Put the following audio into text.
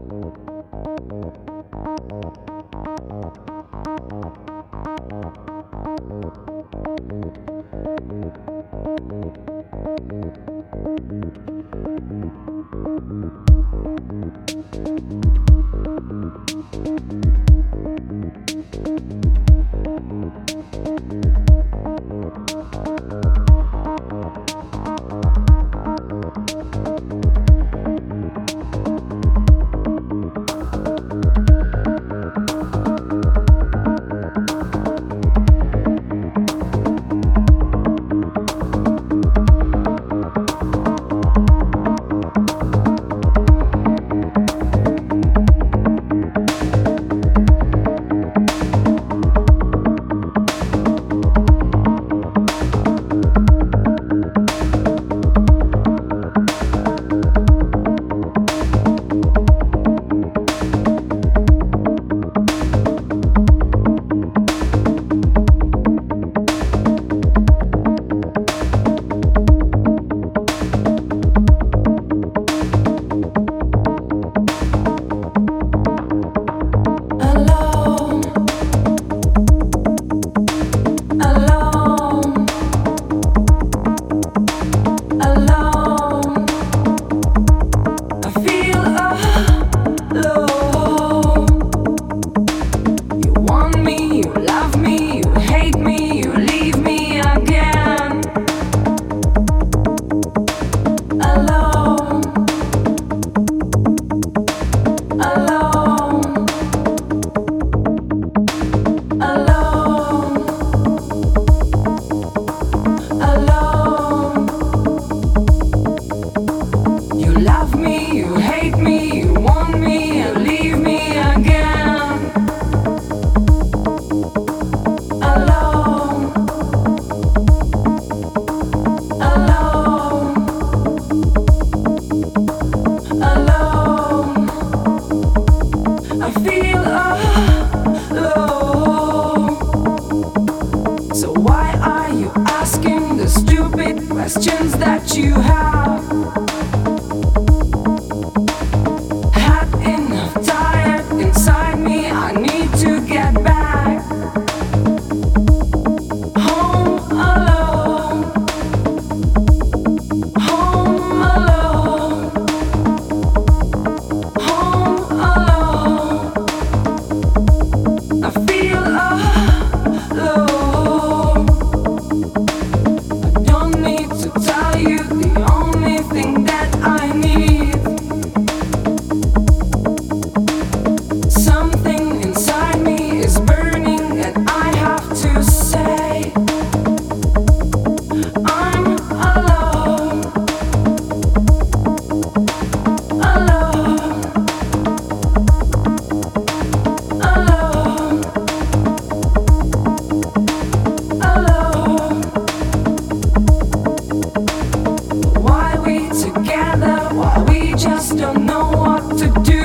Thank you. Why we together? Why just don't know what to do?